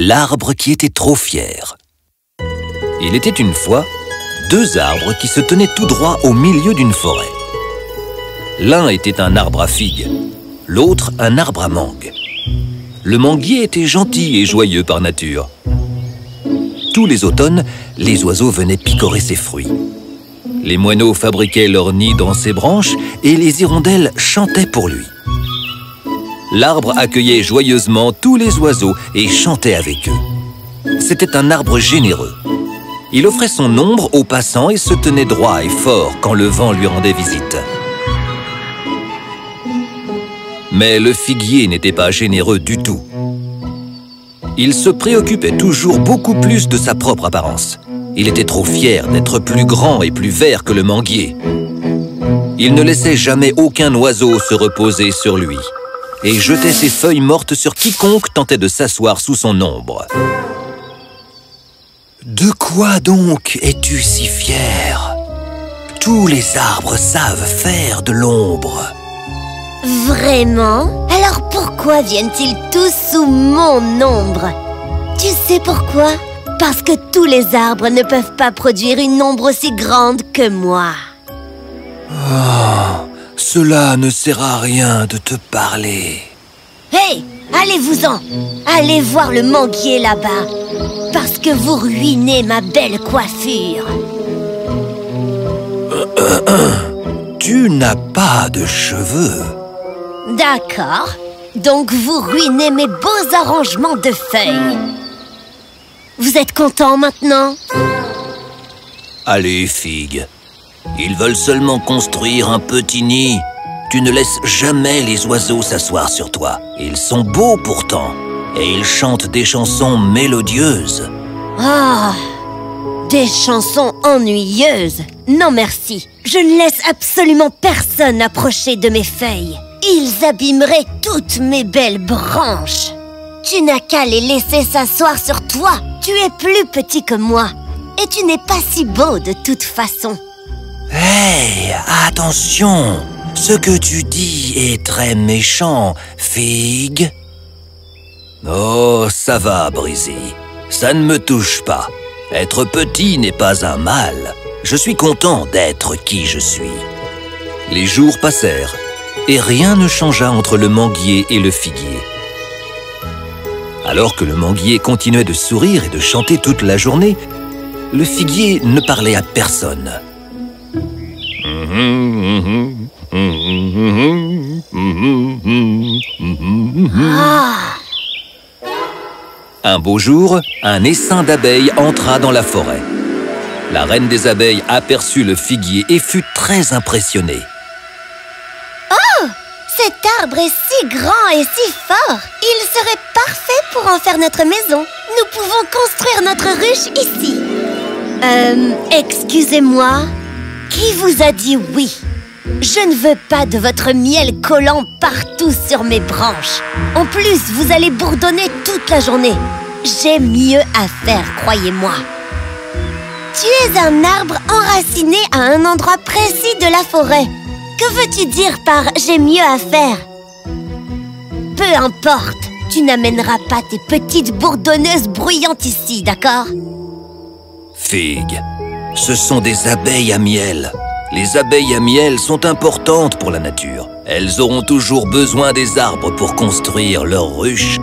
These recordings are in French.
l'arbre qui était trop fier. Il était une fois deux arbres qui se tenaient tout droit au milieu d'une forêt. L'un était un arbre à figues, l'autre un arbre à mangue. Le manguier était gentil et joyeux par nature. Tous les automnes, les oiseaux venaient picorer ses fruits. Les moineaux fabriquaient leur nid dans ses branches et les hirondelles chantaient pour lui. L'arbre accueillait joyeusement tous les oiseaux et chantait avec eux. C'était un arbre généreux. Il offrait son ombre aux passants et se tenait droit et fort quand le vent lui rendait visite. Mais le figuier n'était pas généreux du tout. Il se préoccupait toujours beaucoup plus de sa propre apparence. Il était trop fier d'être plus grand et plus vert que le manguier. Il ne laissait jamais aucun oiseau se reposer sur lui et jetait ses feuilles mortes sur quiconque tentait de s'asseoir sous son ombre. De quoi donc es-tu si fier? Tous les arbres savent faire de l'ombre. Vraiment? Alors pourquoi viennent-ils tous sous mon ombre? Tu sais pourquoi? Parce que tous les arbres ne peuvent pas produire une ombre aussi grande que moi. Oh, cela ne sert à rien de te parler. Hé Allez-vous-en. Allez voir le manguier là-bas. Parce que vous ruinez ma belle coiffure. Tu n'as pas de cheveux. D'accord. Donc vous ruinez mes beaux arrangements de feuilles. Vous êtes content maintenant? Allez, Figue Ils veulent seulement construire un petit nid tu ne laisses jamais les oiseaux s'asseoir sur toi. Ils sont beaux pourtant, et ils chantent des chansons mélodieuses. Ah Des chansons ennuyeuses Non merci, je ne laisse absolument personne approcher de mes feuilles. Ils abîmeraient toutes mes belles branches. Tu n'as qu'à les laisser s'asseoir sur toi. Tu es plus petit que moi. Et tu n'es pas si beau de toute façon. Hé, attention ce que tu dis est très méchant, Figue. Oh, ça va, Brisy. Ça ne me touche pas. Être petit n'est pas un mal. Je suis content d'être qui je suis. Les jours passèrent, et rien ne changea entre le manguier et le figuier. Alors que le manguier continuait de sourire et de chanter toute la journée, le figuier ne parlait à personne. Un beau jour, un essaim d'abeilles entra dans la forêt. La reine des abeilles aperçut le figuier et fut très impressionnée. Oh Cet arbre est si grand et si fort. Il serait parfait pour en faire notre maison. Nous pouvons construire notre ruche ici. Euh, excusez-moi Qui vous a dit oui? Je ne veux pas de votre miel collant partout sur mes branches. En plus, vous allez bourdonner toute la journée. J'ai mieux à faire, croyez-moi. Tu es un arbre enraciné à un endroit précis de la forêt. Que veux-tu dire par « j'ai mieux à faire » Peu importe, tu n'amèneras pas tes petites bourdonneuses bruyantes ici, d'accord? Figue, ce sont des abeilles à miel. Les abeilles à miel sont importantes pour la nature. Elles auront toujours besoin des arbres pour construire leurs ruches.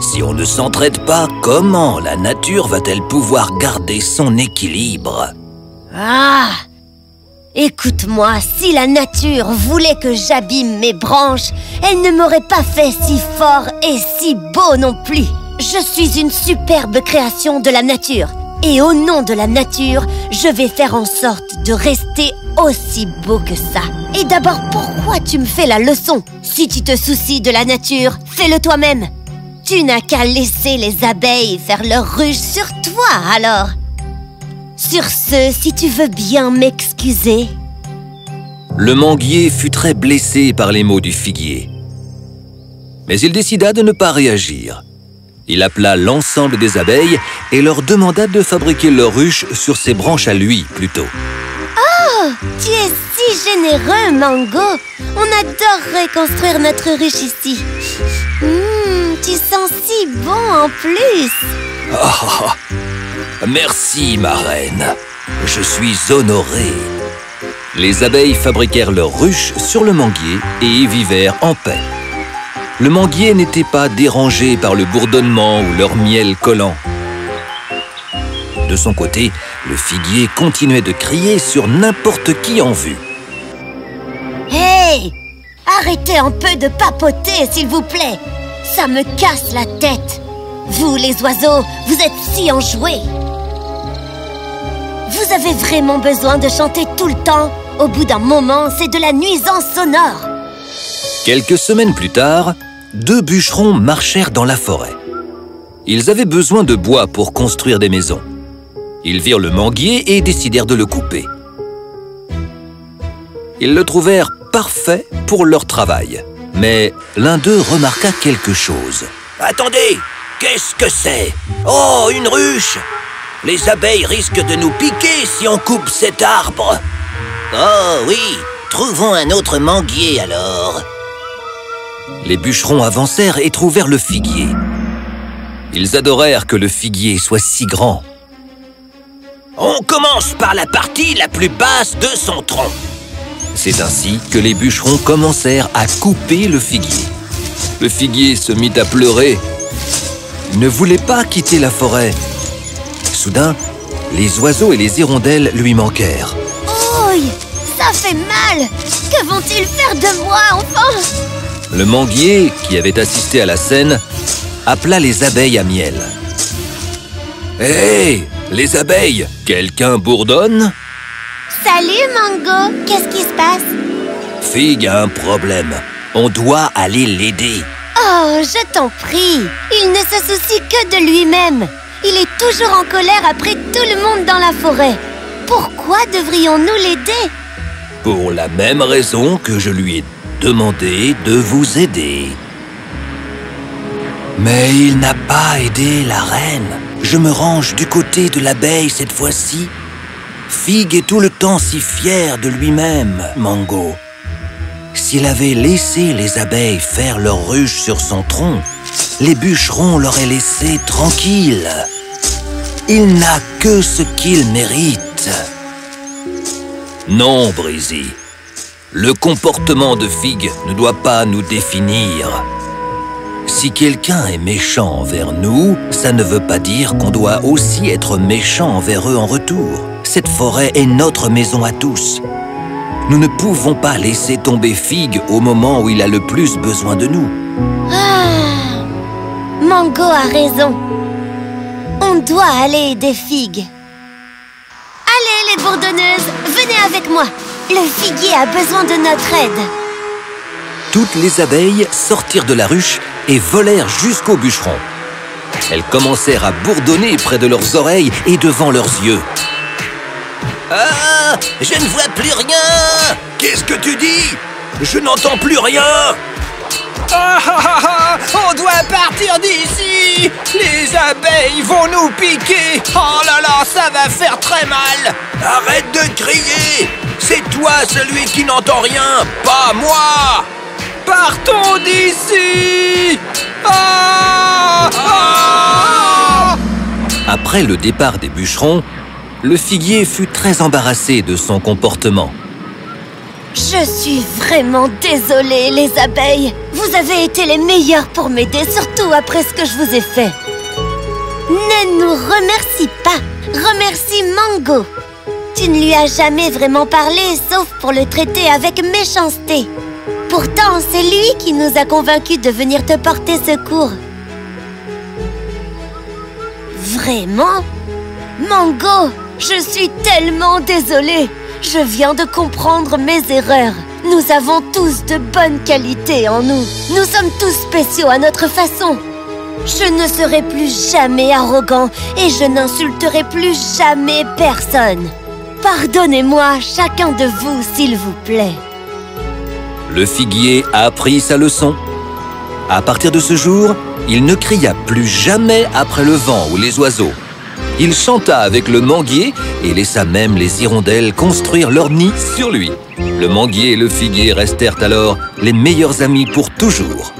Si on ne s'entraide pas, comment la nature va-t-elle pouvoir garder son équilibre? Ah Écoute-moi, si la nature voulait que j'abîme mes branches, elle ne m'aurait pas fait si fort et si beau non plus. Je suis une superbe création de la nature. Et au nom de la nature, je vais faire en sorte de rester aussi beau que ça. Et d'abord, pourquoi tu me fais la leçon Si tu te soucies de la nature, fais-le toi-même. Tu n'as qu'à laisser les abeilles faire leur ruche sur toi, alors. Sur ce, si tu veux bien m'excuser. Le manguier fut très blessé par les mots du figuier. Mais il décida de ne pas réagir. Il appela l'ensemble des abeilles et leur demanda de fabriquer leur ruche sur ses branches à lui, plutôt. Oh Tu es si généreux, Mango On adorerait construire notre ruche ici. Mmh, tu sens si bon en plus oh, Merci, ma reine. Je suis honoré. Les abeilles fabriquèrent leurs ruches sur le manguier et y vivèrent en paix. Le manguier n'était pas dérangé par le bourdonnement ou leur miel collant. De son côté, le figuier continuait de crier sur n'importe qui en vue. Hé Arrêtez un peu de papoter, s'il vous plaît. Ça me casse la tête. Vous, les oiseaux, vous êtes si enjoués. Vous avez vraiment besoin de chanter tout le temps. Au bout d'un moment, c'est de la nuisance sonore. Quelques semaines plus tard, deux bûcherons marchèrent dans la forêt. Ils avaient besoin de bois pour construire des maisons. Ils virent le manguier et décidèrent de le couper. Ils le trouvèrent parfait pour leur travail. Mais l'un d'eux remarqua quelque chose. Attendez Qu'est-ce que c'est? Oh, une ruche Les abeilles risquent de nous piquer si on coupe cet arbre Oh oui Trouvons un autre manguier alors Les bûcherons avancèrent et trouvèrent le figuier. Ils adorèrent que le figuier soit si grand. On commence par la partie la plus basse de son tronc. C'est ainsi que les bûcherons commencèrent à couper le figuier. Le figuier se mit à pleurer. Ne voulait pas quitter la forêt. Soudain, les oiseaux et les hirondelles lui manquèrent. Ouh, ça fait mal Que vont-ils faire de moi, enfin Le manguier, qui avait assisté à la scène, appela les abeilles à miel. Hé, les abeilles, quelqu'un bourdonne? Salut, Mango Qu'est-ce qui se passe? Fig a un problème. On doit aller l'aider. Oh, je t'en prie Il ne se soucie que de lui-même Il est toujours en colère après tout le monde dans la forêt Pourquoi devrions-nous l'aider? Pour la même raison que je lui ai demandé de vous aider. Mais il n'a pas aidé la reine. Je me range du côté de l'abeille cette fois-ci. Fig est tout le temps si fier de lui-même, Mango. S'il avait laissé les abeilles faire leur ruche sur son tronc, les bûcherons l'auraient laissé tranquille. Il n'a que ce qu'il mérite. Non, Brizzy. Le comportement de Fig ne doit pas nous définir. Si quelqu'un est méchant envers nous, ça ne veut pas dire qu'on doit aussi être méchant envers eux en retour. Cette forêt est notre maison à tous. Nous ne pouvons pas laisser tomber Fig au moment où il a le plus besoin de nous. Ah Mango a raison On doit aller aider Fig Allez les bourdonneuses, venez avec moi Le figuier a besoin de notre aide. Toutes les abeilles sortirent de la ruche et volèrent jusqu'au bûcheron. Elles commencèrent à bourdonner près de leurs oreilles et devant leurs yeux. Ah Je ne vois plus rien. Qu'est-ce que tu dis? Je n'entends plus rien. Ah ah ah ah On doit partir d'ici. Les abeilles vont nous piquer. Oh là là, ça va faire très mal. Arrête de crier C'est toi celui qui n'entend rien, pas moi. Partons d'ici. Ah Ah Après le départ des bûcherons, le figuier fut très embarrassé de son comportement. Je suis vraiment désolée, les abeilles. Vous avez été les meilleurs pour m'aider, surtout après ce que je vous ai fait. Ne nous remercie pas. Remercie Mango Tu ne lui as jamais vraiment parlé, sauf pour le traiter avec méchanceté. Pourtant, c'est lui qui nous a convaincus de venir te porter secours. Vraiment? Mango, je suis tellement désolée. Je viens de comprendre mes erreurs. Nous avons tous de bonnes qualités en nous. Nous sommes tous spéciaux à notre façon. Je ne serai plus jamais arrogant Et je n'insulterai plus jamais personne Pardonnez-moi chacun de vous, s'il vous plaît Le figuier a appris sa leçon. À partir de ce jour, il ne cria plus jamais après le vent ou les oiseaux. Il chanta avec le manguier et laissa même les hirondelles construire leur nid sur lui. Le manguier et le figuier restèrent alors les meilleurs amis pour toujours.